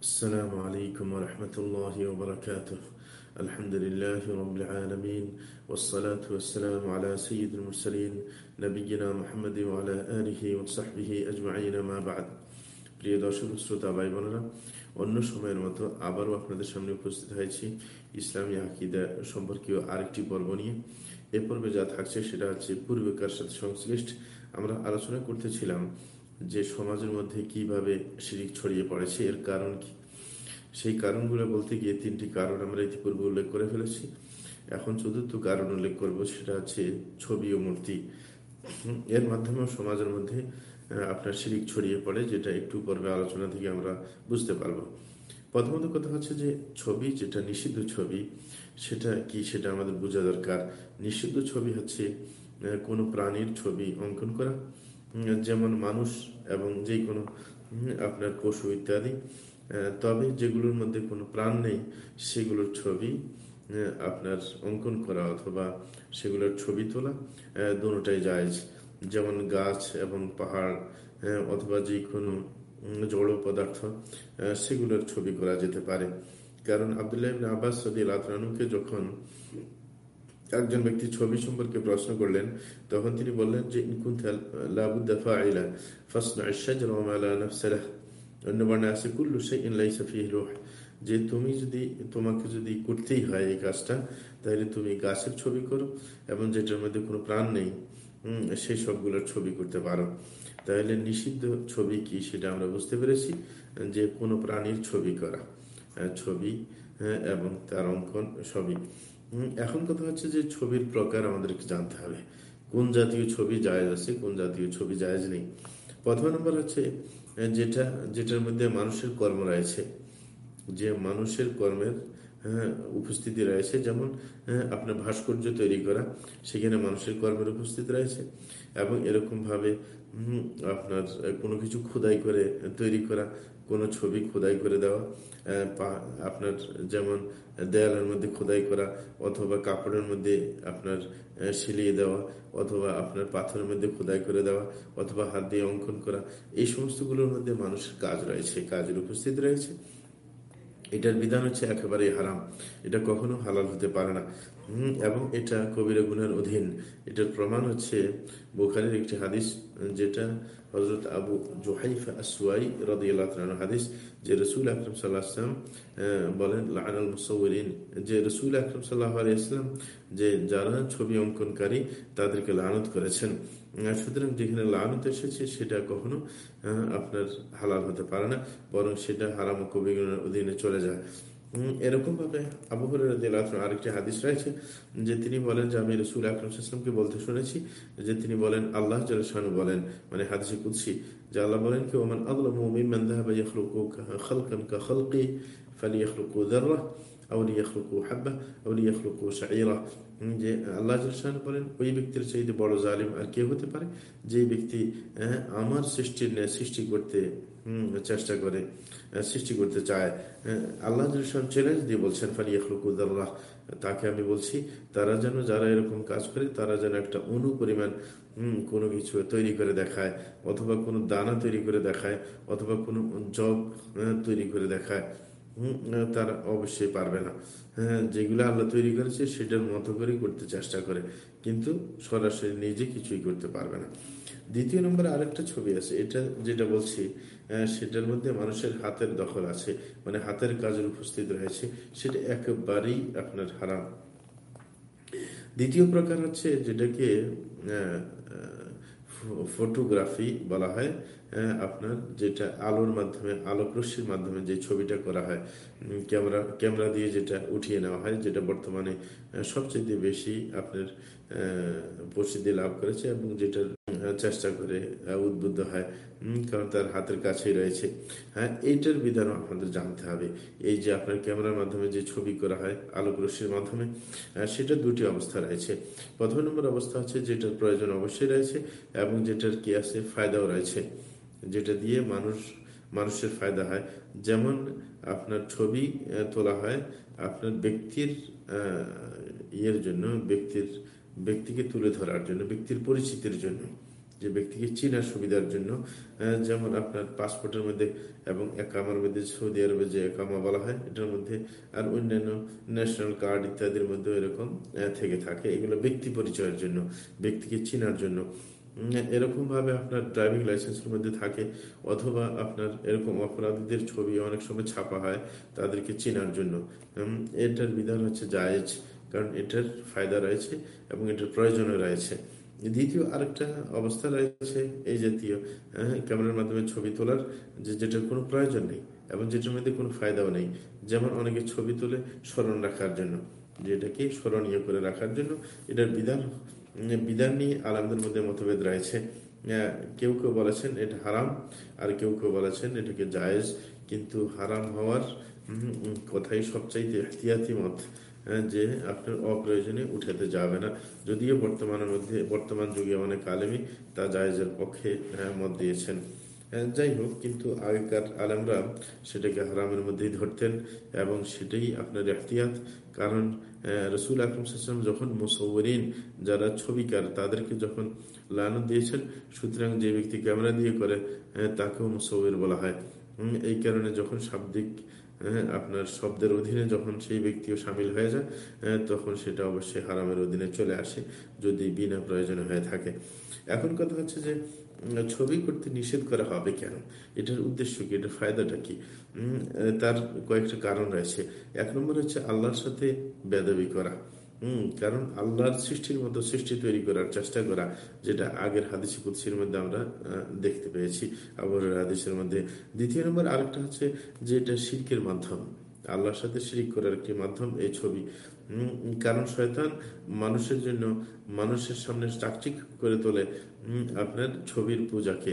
السلام عليكم ورحمة الله وبركاته الحمد لله رب العالمين والصلاة والسلام على سيد المرسلين نبينا محمد وعلى آله وصحبه أجمعين ما بعد প্রিয় দর্শক শ্রোতা ভাই বোনেরা অন্য সময়ের মতো আবারও আপনাদের সামনে উপস্থিত হয়েছি ইসলামী আকিদা সম্পর্কীয় আরেকটি পর্ব নিয়ে এ পর্বে যা থাকছে সেটা হচ্ছে পূর্বেকার সাথে সংশ্লিষ্ট আমরা আলোচনা করতেছিলাম যে সমাজের মধ্যে কীভাবে শিরিক ছড়িয়ে পড়েছে, এর কারণ কি? সেই কারণগুলো বলতে গিয়ে তিনটি কারণ আমরা ইতিপূর্বে উল্লেখ করে ফেলেছি। এখন চতুর্থ কারণ উল্লেখ করব, সেটা হচ্ছে ছবি ও মূর্তি। এর মাধ্যমেও সমাজের মধ্যে আপনার শিরিক ছড়িয়ে পড়ে, যেটা একটু পর্বে আলোচনা থেকে আমরা বুঝতে পারব। প্রথমত কথা হচ্ছে যে ছবি, যেটা নিষিদ্ধ ছবি, সেটা কি সেটা আমাদের বোঝা দরকার। নিষিদ্ধ ছবি হচ্ছে কোনো প্রাণীর ছবি অঙ্কন করা যেমন মানুষ এবং যে কোনো আপনার পশু ইত্যাদি তবে যেগুলোর মধ্যে কোনো প্রাণ নেই, সেগুলোর ছবি আপনার অঙ্কন করা অথবা সেগুলোর ছবি তোলা দুটাই যায় যেমন গাছ এবং পাহাড় অথবা যে কোনো জড় পদার্থ সেগুলোর ছবি করা যেতে পারে। কারণ আবদুল্লাহ আব্বাস সদি রাতরানুকে যখন একজন ব্যক্তি ছবি সম্পর্কে প্রশ্ন করলেন, তখন তিনি বললেন যে অন্য আছে, কুল্লু সে যে, তুমি যদি, তোমাকে যদি করতেই হয় এই কাজটা, তাহলে তুমি গাছের ছবি করো এবং যেটার মধ্যে কোনো প্রাণ নেই সেই সবগুলোর ছবি করতে পারো। তাহলে নিষিদ্ধ ছবি কি সেটা আমরা বুঝতে পেরেছি, যে, কোনো প্রাণীর ছবি করা ছবি এবং তার অঙ্কন সবই। এখন কথা হচ্ছে যে ছবির প্রকার আমাদেরকে জানতে হবে। কোন জাতীয় ছবি জায়জ আছে, কোন জাতীয় ছবি জায়জ নেই। প্রথম নম্বর হচ্ছে, যেটা, যেটার মধ্যে মানুষের কর্ম রয়েছে। যে মানুষের কর্মের উপস্থিতি রয়েছে। যেমন আপনার ভাস্কর্য তৈরি করা, সেখানে মানুষের কর্মের উপস্থিতি রয়েছে এবং এরকমভাবে আপনার কোনো কিছু খোদাই করে তৈরি করা, কোনো ছবি খোদাই করে দেওয়া আপনার যেমন দেয়ালের মধ্যে খোদাই করা অথবা কাপড়ের মধ্যে আপনার সিলিয়ে দেওয়া অথবা আপনার পাথরের মধ্যে খোদাই করে দেওয়া অথবা হাত দিয়ে অঙ্কন করা, এই সমস্তগুলোর মধ্যে মানুষের কাজ রয়েছে, কাজের উপস্থিতি রয়েছে। এটার বিধান হচ্ছে একেবারে হারাম। এটা কখনো হালাল হতে পারে না। এবং এটা কবিরা গুনার অধীন। এটার প্রমাণ হচ্ছে বোখারের একটি হাদিস, যেটা হজরত আবু জোহাইফা আসুয়াই রদিয়াল হাদিস, যে রসুল আকরম সাল্লাহাম বলেন লাল মুসৌরিন যে রসুল আকরম সাল্লাহ আলিয়াল্লাম যে যারা ছবি অঙ্কনকারী, তাদেরকে লানত করেছেন। সুতরাং যেখানে লানত এসেছে, সেটা কখনো আপনার হালাল হতে পারে না, বরং সেটা হারাম কবিগুণের অধীনে চলে যায়। এরকম ভাবে আবু আরেকটি হাদিস রয়েছে, যে তিনি বলেন যে, আমি রসুল আকরমকে বলতে শুনেছি যে, তিনি বলেন, আল্লাহ জলসানু বলেন মানে হাদিসে কুৎসি যে আল্লাহ বলেন কি, ওমান আল্লাহ মুমিমান দাহাবা ইয়াখলুকু খালকান কা খালকি ফালিয়াখলুকু যাররা যে আল্লাহ বলেন ওই ব্যক্তির চাইতে বড় জালিম আর কে হতে পারে যে ব্যক্তি আমার সৃষ্টির সৃষ্টি করতে চেষ্টা করে সৃষ্টি করতে চায় আল্লাহ চ্যালেঞ্জ দিয়ে বলছেন ফালি আখলুকুদ্দাল্লাহ তাকে আমি বলছি, তারা যেন, যারা এরকম কাজ করে, তারা যেন একটা অনু পরিমাণ কোনো কিছু তৈরি করে দেখায়, অথবা কোনো দানা তৈরি করে দেখায়, অথবা কোনো জব তৈরি করে দেখায়। তারা অবশ্যই পারবে না। হ্যাঁ যেগুলো আল্লাহ তৈরি করেছে, সেটার মতো করে করতে চেষ্টা করে। কিন্তু সরাসরি নিজে কিছুই করতে পারবে না। দ্বিতীয় নম্বরে আরেকটা ছবি আছে। এটা যেটা বলছি সেটার মধ্যে মানুষের হাতের দখল আছে। মানে হাতের কাজের উপস্থিত রয়েছে। সেটা একেবারেই আপনার হারাম। দ্বিতীয় প্রকার হচ্ছে যেটাকে ফটোগ্রাফি বলা হয়। আপনার যেটা আলোর মাধ্যমে আলোক রশ্মির মাধ্যমে যে ছবিটা করা হয় ক্যামেরা ক্যামেরা দিয়ে যেটা উঠিয়ে নেওয়া হয়, যেটা বর্তমানে সবচেয়ে বেশি আপনার প্রসিদ্ধি লাভ করেছে এবং যেটার চেষ্টা করে উদ্বুদ্ধ হয় কারণ তার হাতের কাছেই রয়েছে। হ্যাঁ এইটার বিধানও আপনাদের জানতে হবে। এই যে আপনার ক্যামেরার মাধ্যমে যে ছবি করা হয় আলোক রশ্মির মাধ্যমে সেটা দুটি অবস্থা রয়েছে। প্রথম নম্বর অবস্থা হচ্ছে যেটার প্রয়োজন অবশ্যই রয়েছে এবং যেটার কি আছে ফায়দাও রয়েছে। যেটা দিয়ে মানুষ, মানুষের ফায়দা হয়। যেমন আপনার ছবি তোলা হয় আপনার ব্যক্তির ইয়ের জন্য, ব্যক্তির, ব্যক্তিকে তুলে ধরার জন্য, ব্যক্তির পরিচিতির জন্য, যে ব্যক্তিকে চিনার সুবিধার জন্য যেমন আপনার পাসপোর্টের মধ্যে এবং একামার মধ্যে, সৌদি আরবে যে একামা বলা হয়, এটার মধ্যে, আর অন্যান্য ন্যাশনাল কার্ড ইত্যাদির মধ্যে এরকম থেকে থাকে। এগুলো ব্যক্তি পরিচয়ের জন্য, ব্যক্তিকে চিনার জন্য। এরকম ভাবে আপনার ড্রাইভিং লাইসেন্সের মধ্যে থাকে, অথবা আপনার এরকম অপরাধীদের ছবি অনেক সময় ছাপা হয় তাদেরকে চেনার জন্য। এটার বিধান হচ্ছে জায়েজ, কারণ এটার ফায়দা রয়েছে এবং এটার প্রয়োজনও রয়েছে। দ্বিতীয় আরেকটা অবস্থা রয়েছে, এই জাতীয় ক্যামেরার মাধ্যমে ছবি তোলার যে যেটার কোনো প্রয়োজন নেই এবং যেটার মধ্যে কোনো ফায়দাও নেই। যেমন অনেকে ছবি তুলে স্মরণ রাখার জন্য, যেটাকে স্মরণীয় করে রাখার জন্য এটার বিধান বিধান নিয়ে আলামদের মধ্যে মতভেদ রয়েছে। কেউ কেউ বলেছেন এটা হারাম, আর কেউ কেউ বলেছেন এটাকে জায়েজ, কিন্তু হারাম হওয়ার কথাই সবচাইতে এহতিয়াতি মত যে আপনার অপ্রয়োজনে উঠাতে যাবে না। যদিও বর্তমানের মধ্যে, বর্তমান যুগে অনেক আলেমী তা জায়েজের পক্ষে মত দিয়েছেন। যাই হোক, কিন্তু আগেকার আলেমরা সেটাকে হারামের মধ্যেই ধরতেন এবং সেটাই আপনার এখতিয়াত কারণ রসুল আকরম সাল্লাম যখন মুসৌরিন যারা ছবিকার, তাদেরকে যখন লানত দিয়েছেন, সুতরাং যে ব্যক্তি ক্যামেরা দিয়ে করে তাকেও মুসৌর বলা হয়। এই কারণে যখন শাব্দিক আপনার শব্দের অধীনে যখন সেই ব্যক্তিও সামিল হয়ে যায় তখন সেটা অবশ্যই হারামের অধীনে চলে আসে যদি বিনা প্রয়োজনে হয়ে থাকে। এখন কথা হচ্ছে যে ছবি করতে নিষেধ করা হবে কেন? এটার উদ্দেশ্য কি? এটার ফায়দাটা কি? তার কয়েকটা কারণ রয়েছে। এক নম্বর হচ্ছে আল্লাহর সাথে বেদবি করা। হম, কারণ আল্লাহর সৃষ্টির মতো সৃষ্টি তৈরি করার চেষ্টা করা, যেটা আগের হাদিস কুৎসির মধ্যে আমরা দেখতে পেয়েছি। আবার হাদিসের মধ্যে। দ্বিতীয় নম্বর, আরেকটা হচ্ছে যে এটা শিল্পের মাধ্যম। আল্লাহর সাথে শিরিক করার একটি মাধ্যম? এই ছবি। কারণ শয়তান মানুষের জন্য মানুষের সামনে চাকচিক করে তোলে আপনার ছবির পূজাকে,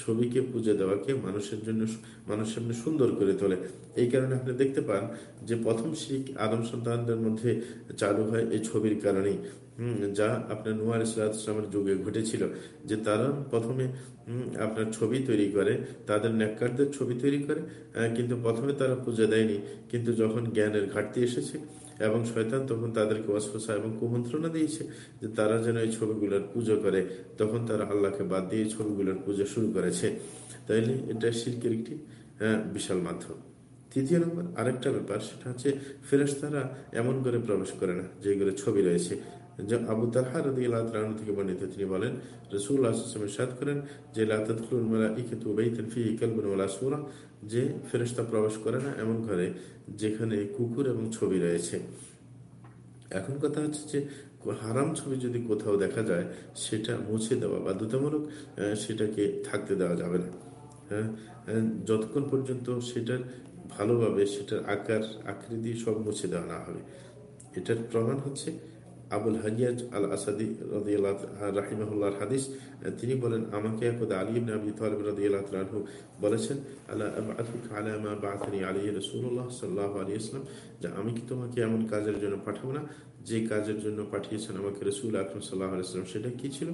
ছবিকে পুজো দেওয়াকে মানুষের জন্য মানুষের সামনে সুন্দর করে তোলে। এই কারণে আপনি দেখতে পান যে প্রথম শিখ আদম সন্তানদের মধ্যে চালু হয় এই ছবির কারণেই যা আপনার নুয়ার ইসলামের যুগে ঘটেছিল, যে তারা প্রথমে আপনার ছবি তৈরি করে, তাদের ন্যাক্কারদের ছবি তৈরি করে কিন্তু প্রথমে তারা পূজা দেয়নি, কিন্তু যখন জ্ঞানের ঘাটতি এসেছে এবং শয়তান তখন তাদেরকে অস্পসা এবং কুমন্ত্রণা দিয়েছে যে তারা যেন এই ছবিগুলোর পুজো করে। তখন তারা আল্লাহকে বাদ দিয়ে এই ছবিগুলোর পুজো শুরু করেছে। তাইলে এটা শিল্পের একটি বিশাল মাধ্যম। তৃতীয় নম্বর, আরেকটা ব্যাপার, সেটা হচ্ছে ফেরেস্তারা এমন করে প্রবেশ করে না যেগুলো ছবি রয়েছে। আবু তালহা রদি আল্লাহ থেকে বর্ণিত তিনি বলেন রসুল সাদ করেন যে সুরা যে ফেরেস্তা প্রবেশ করে না এমন ঘরে যেখানে কুকুর এবং ছবি রয়েছে এখন কথা হচ্ছে যে, হারাম ছবি যদি কোথাও দেখা যায়, সেটা মুছে দেওয়া বাধ্যতামূলক সেটাকে থাকতে দেওয়া যাবে না। হ্যাঁ যতক্ষণ পর্যন্ত সেটার ভালোভাবে, সেটার আকার, আকৃতি সব মুছে দেওয়া না হবে। এটার প্রমাণ হচ্ছে আবুল হাজিয়াজ আল আসাদি রাহিমাহুল্লাহর হাদিস তিনি বলেন, আমাকে একদা আলী ইবনে আবি তালিব রাদিয়াল্লাহু রানহু বলেছেন আল্লাহ আবআতুকা আলা মা আলী আলাইহি সাল্লাহ আলাইহি ওয়াসাল্লাম, যে আমি কি তোমাকে এমন কাজের জন্য পাঠাবো না? যে কাজের জন্য পাঠিয়েছেন আমাকে রসুল আকরম সাল্লাহ ওয়াসাল্লাম, সেটা কি ছিল?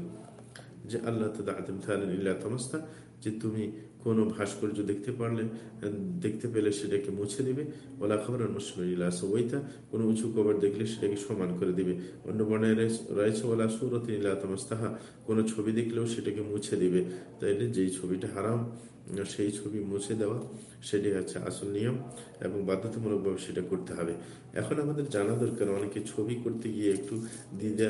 যে আল্লাহ তাআলা তাআলা ইল্লা তামাস্তা, যে তুমি কোনো ভাস্কর্য দেখতে পারলে, দেখতে পেলে সেটাকে মুছে দিবে। ওলা খবর ইলা সবইতা কোনো উঁচু কবর দেখলে সেটাকে সমান করে দিবে। অন্য বর্ণে রয়েছে ওলা সুরত ইলা তামাস্তাহা, কোনো ছবি দেখলেও সেটাকে মুছে দিবে। তাইলে যেই ছবিটা হারাম সেই ছবি মুছে দেওয়া সেটি হচ্ছে আসল নিয়ম এবং বাধ্যতামূলকভাবে সেটা করতে হবে। এখন আমাদের জানা দরকার, অনেকে ছবি করতে গিয়ে একটু দ্বিধা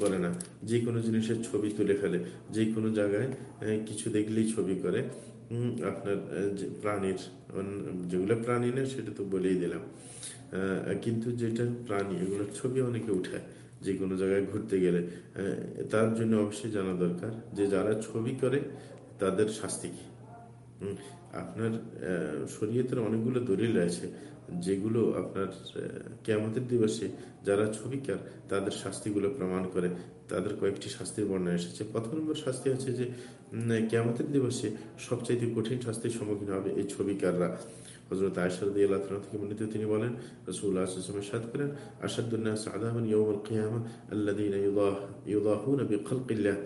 করে না। যে কোনো জিনিসের ছবি তুলে ফেলে। যে কোনো জায়গায় কিছু দেখলেই ছবি করে। আপনার যে প্রাণীর যেগুলো প্রাণী নেই সেটা তো বলেই দিলাম। কিন্তু যেটা প্রাণী, এগুলোর ছবি অনেকে উঠায় যে কোনো জায়গায় ঘুরতে গেলে। তার জন্য অবশ্যই জানা দরকার যে যারা ছবি করে, তাদের শাস্তি কি? আপনার শরীয়তের অনেকগুলো দলিল আছে যেগুলো আপনার কেমতের দিবসে যারা ছবিকার তাদের শাস্তিগুলো প্রমাণ করে। তাদের কয়েকটি শাস্তির বর্ণনা এসেছে। প্রথম নম্বর শাস্তি হচ্ছে যে কেমতের দিবসে সবচাইতে কঠিন শাস্তির সম্মুখীন হবে এই ছবিকাররা। হজরত আয়সারদি আল্লাহ থেকে বর্ণিত, তিনি বলেন রসুল্লাহ সাদ করেন আসাদুল্লাহ সাদামান ইয়ৌমুল কিয়ামা আল্লাদিন ইউদাহুন বিখলকিল্লাহ।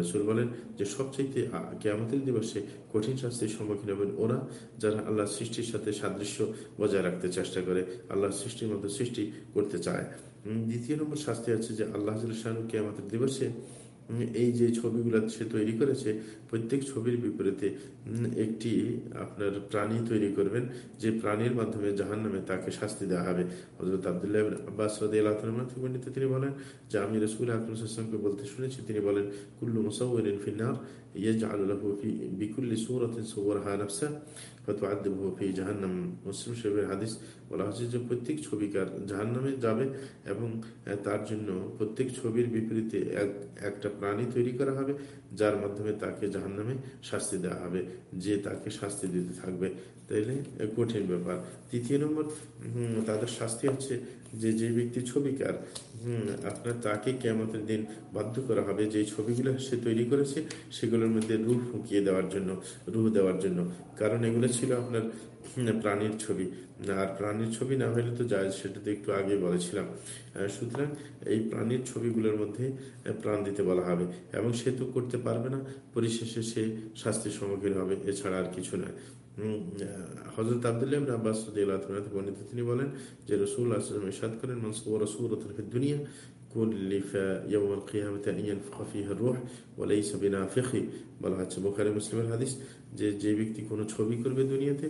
রসুল বলেন যে সবচাইতে কেয়ামতের দিবসে কঠিন শাস্তির সম্মুখীন হবেন ওরা যারা আল্লাহ সৃষ্টির সাথে সাদৃশ্য বজায় রাখতে চেষ্টা করে আল্লাহ সৃষ্টির মতো সৃষ্টি করতে চায়। দ্বিতীয় নম্বর শাস্তি আছে যে আল্লাহ কেয়ামতের দিবসে এই যে ছবিগুলো সে তৈরি করেছে, প্রত্যেক ছবির বিপরীতে একটি আপনার প্রাণী তৈরি করবেন, যে প্রাণীর মাধ্যমে জাহান নামে তাকে শাস্তি দেওয়া হবে। হজরত আবদুল্লাহ আব্বাস তিনি বলেন, যে আমি রসুল আকরমকে বলতে শুনেছি, তিনি বলেন, কুল্লু মুসাউরিন ফিন্নার ইয়াজআলু লাহু ফি বিকুল্লি সূরাতিন সুওয়ারহা নাফসা ফাতুআদ্দিবুহু ফি জাহান্নাম মুসলিম শরীফের হাদিস বলা হচ্ছে যে প্রত্যেক ছবিকার জাহান্নামে যাবে এবং তার জন্য প্রত্যেক ছবির বিপরীতে এক, একটা প্রাণী তৈরি করা হবে, যার মাধ্যমে তাকে জাহান্নামে শাস্তি দেওয়া হবে। যে তাকে শাস্তি দিতে থাকবে, তাইলে কঠিন ব্যাপার। তৃতীয় নম্বর তাদের শাস্তি হচ্ছে যে যে ব্যক্তি ছবিকার হুম, আপনার তাকে কেমতের দিন বাধ্য করা হবে যে ছবিগুলো সে তৈরি করেছে সেগুলোর মধ্যে রুহ ফুঁকিয়ে দেওয়ার জন্য রুহ দেওয়ার জন্য। কারণ এগুলো ছিল আপনার প্রাণীর ছবি। আর প্রাণীর ছবি না হলে তো যায় সেটা তো একটু আগে বলেছিলাম। সুতরাং এই প্রাণীর ছবিগুলোর মধ্যে প্রাণ দিতে বলা হবে। এবং সে তো করতে পারবে না পরিশেষে সে শাস্তির সম্মুখীন হবে এছাড়া আর কিছু নয়। হজরত আবদুল্লাহ ইবনে আব্বাস রাদিয়াল্লাহু তাআলা থেকে বর্ণিত তিনি বলেন যে রাসূল সাল্লাল্লাহু আলাইহি ওয়াসাল্লাম ইরশাদ করেন মান সাওয়ারা সূরাতান ফিদ দুনিয়া كلف يوم القيامة أن ينفخ فيها الروح وليس بنافخ বলা হচ্ছে বুখারী মুসলিমের হাদিস যে যে ব্যক্তি কোনো ছবি করবে দুনিয়াতে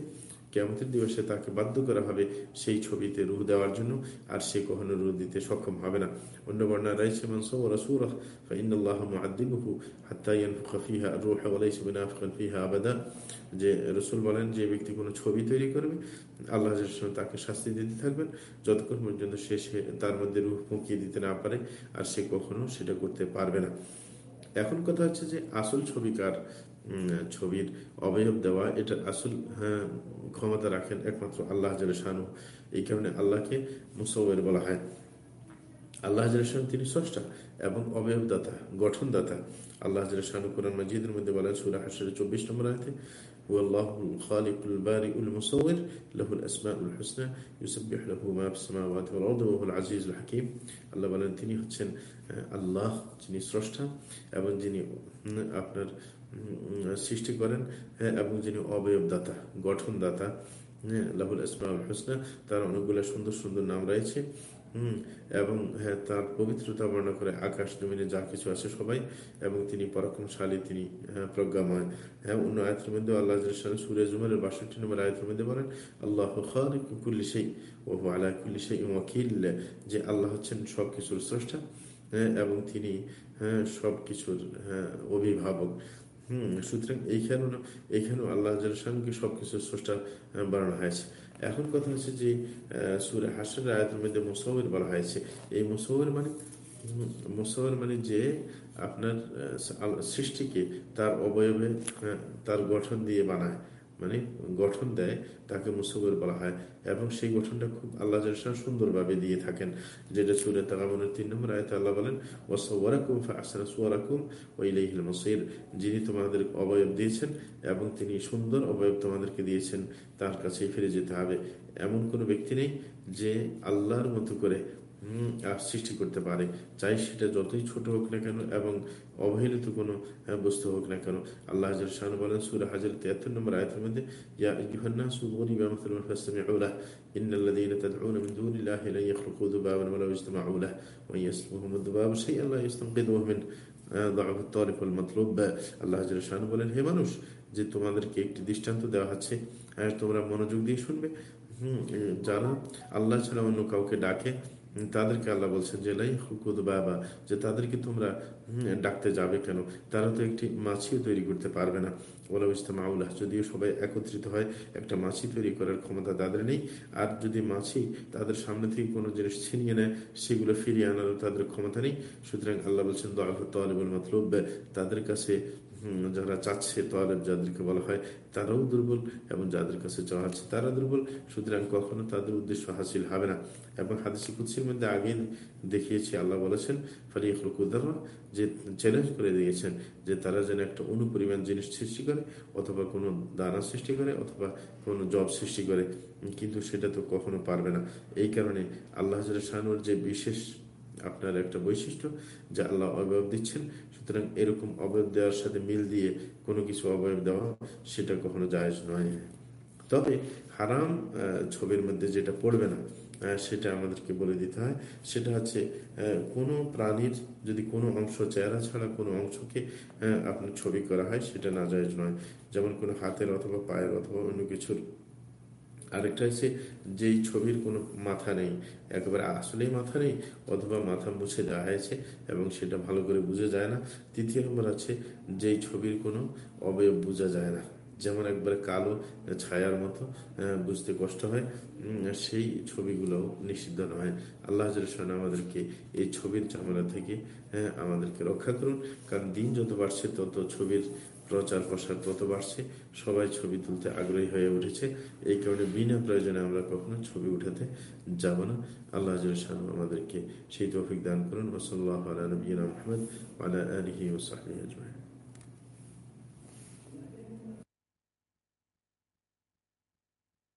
কেমতের দিবসে তাকে বাধ্য করা হবে সেই ছবিতে রুহ দেওয়ার জন্য, আর সে কখনো রুহ দিতে সক্ষম হবে না। অন্য বর্ণা আবাদা। যে রসুল বলেন, যে ব্যক্তি কোনো ছবি তৈরি করবে, আল্লাহ তাকে শাস্তি দিতে থাকবেন। যতক্ষণ পর্যন্ত সে তার মধ্যে রূপ ফুঁকিয়ে দিতে না পারে, আর সে কখনো সেটা করতে পারবে না। এখন কথা হচ্ছে যে আসল ছবিকার ছবির অবয়ব দেওয়া এটার আসল হ্যাঁ, ক্ষমতা রাখেন একমাত্র আল্লাহ শানু এই কারণে আল্লাহকে মুসৌয়ের বলা হয় আল্লাহ জালাম তিনি স্রষ্টা এবং অবয়বদাতা গঠনদাতা আল্লাহ জালাম কোরআন মাজিদের মধ্যে বলেন সুরা হাসরের চব্বিশ নম্বর আয়তে هو الله الخالق البارئ المصور له الأسماء الحسنى يسبح له ما في السماوات والأرض وهو العزيز الحكيم আল্লাহ বলেন তিনি হচ্ছেন আহ, আল্লাহ যিনি স্রষ্টা এবং যিনি উম, আপনার উম, সৃষ্টি করেন হ্যাঁ, এবং যিনি অবয়বদাতা গঠনদাতা হ্যাঁ, লাহুল আসমাউল হোসনা তার অনেকগুলো সুন্দর সুন্দর নাম রয়েছে হুম এবং হ্যাঁ তার পবিত্রতা বর্ণনা করে আকাশ জমিনে যা কিছু আছে সবাই এবং তিনি পরাক্রমশালী তিনি হ্যাঁ, প্রজ্ঞাময় হ্যাঁ অন্য আয়তের মধ্যে আল্লাহ সুরে জুমারের বাষট্টি নম্বর আয়তের মধ্যে বলেন আল্লাহ কুল্লি সেই ও আলা কুল্লি সেই ওয়াকিল যে আল্লাহ হচ্ছেন সব কিছুর স্রষ্টা হ্যাঁ এবং তিনি হ্যাঁ সব কিছুর হ্যাঁ অভিভাবক। হুম সুতরাং এইখানেও এইখানেও আল্লাহ জালসানকে সব কিছু স্রষ্টা বানানো হয়েছে। এখন কথা হচ্ছে যে সুরে হাসের আয়তের মধ্যে মুসাউর বলা হয়েছে। এই মুসাউর মানে হুম, মানে যে আপনার সৃষ্টিকে তার অবয়বে তার গঠন দিয়ে বানায়। মানে গঠন দেয়, তাকে মুসাউর বলা হয়। এবং সেই গঠনটা খুব আল্লাহ সুন্দরভাবে দিয়ে থাকেন, যেটা সুরে তাকাবনের তিন নম্বর আয়তে আল্লাহ বলেন, ওয়াসাওয়ারাকুম ফাহসানা সুওয়ারাকুম ওয়া ইলাইহিল মাসির। যিনি তোমাদের অবয়ব দিয়েছেন এবং তিনি সুন্দর অবয়ব তোমাদেরকে দিয়েছেন, তার কাছেই ফিরে যেতে হবে। এমন কোনো ব্যক্তি নেই যে আল্লাহর মতো করে সৃষ্টি করতে পারে। চাই সেটা যতই ছোট হোক না কেন এবং অবহেলিত কোনো হ্যাঁ, বস্তু হোক না কেন। আল্লাহ হাজার শাহ বলেন হাজার তিয়াত্তর নম্বর আয়তের মধ্যে আউলা বলেন, হে মানুষ, যে তোমাদেরকে একটি দৃষ্টান্ত দেওয়া হচ্ছে হ্যাঁ, তোমরা মনোযোগ দিয়ে শুনবে। যারা আল্লাহ ছাড়া অন্য কাউকে ডাকে তাদেরকে আল্লাহ বলছেন যে, লাই হুকুদ বাবা যে তাদেরকে তোমরা ডাকতে যাবে কেন? তারা তো একটি মাছিও তৈরি করতে পারবে না। ওলা ইসলাম আউল্লাহ যদিও সবাই একত্রিত হয়, একটা মাছি তৈরি করার ক্ষমতা তাদের নেই। আর যদি মাছি তাদের সামনে থেকে কোনো জিনিস ছিনিয়ে নেয়, সেগুলো ফিরিয়ে আনারও তাদের ক্ষমতা নেই। সুতরাং আল্লাহ বলছেন দয়াবুল মতলব তাদের কাছে যারা চাচ্ছে তোয়ালেব যাদেরকে বলা হয় তারাও দুর্বল এবং যাদের কাছে চাওয়া আছে তারা দুর্বল। সুতরাং কখনো তাদের উদ্দেশ্য হাসিল হবে না। এবং হাদিসি কুৎসির মধ্যে আগে দেখিয়েছি, আল্লাহ বলেছেন ফালিয়াকুদ্দারা যে চ্যালেঞ্জ করে দিয়েছেন যে তারা যেন একটা অনুপরিমাণ জিনিস সৃষ্টি করে অথবা কোনো দানা সৃষ্টি করে অথবা কোনো জব সৃষ্টি করে। কিন্তু সেটা তো কখনো পারবে না। এই কারণে আল্লাহ শাহানুর যে বিশেষ আপনার একটা বৈশিষ্ট্য যা আল্লাহ অবয়ব দিচ্ছেন। সুতরাং এরকম অবয়ব দেওয়ার সাথে মিল দিয়ে কোনো কিছু অবয়ব দেওয়া সেটা কখনো জায়েজ নয়। তবে হারাম ছবির মধ্যে যেটা পড়বে না সেটা আমাদেরকে বলে দিতে হয়। সেটা হচ্ছে কোনো প্রাণীর যদি কোনো অংশ, চেহারা ছাড়া কোনো অংশকে আপনার ছবি করা হয়, সেটা নাজায়জ নয়। যেমন কোনো হাতের অথবা পায়ের অথবা অন্য কিছুর আরেকটা হচ্ছে যেই ছবির কোনো মাথা নেই একেবারে আসলেই মাথা নেই অথবা মাথা মুছে দেওয়া হয়েছে এবং সেটা ভালো করে বোঝা যায় না। তৃতীয় নম্বর আছে যেই ছবির কোনো অবয়ব বোঝা যায় না। যেমন একবারে কালো ছায়ার মতো বুঝতে কষ্ট হয় সেই ছবিগুলো নিষিদ্ধ নয়। আল্লাহ জাল্লাহ আমাদেরকে এই ছবির ঝামেলা থেকে হ্যাঁ, আমাদেরকে রক্ষা করুন। কারণ দিন যত বাড়ছে তত ছবির প্রচার প্রসার তত বাড়ছে, সবাই ছবি তুলতে আগ্রহী হয়ে উঠেছে। এই কারণে বিনা প্রয়োজনে আমরা কখনো ছবি উঠাতে যাব না। আল্লাহ জাল্লাহ আমাদেরকে সেই তৌফিক দান করুন। ওসল্লাহ আলী নবীনা আলা আলহি ওসাহি আজমাইন।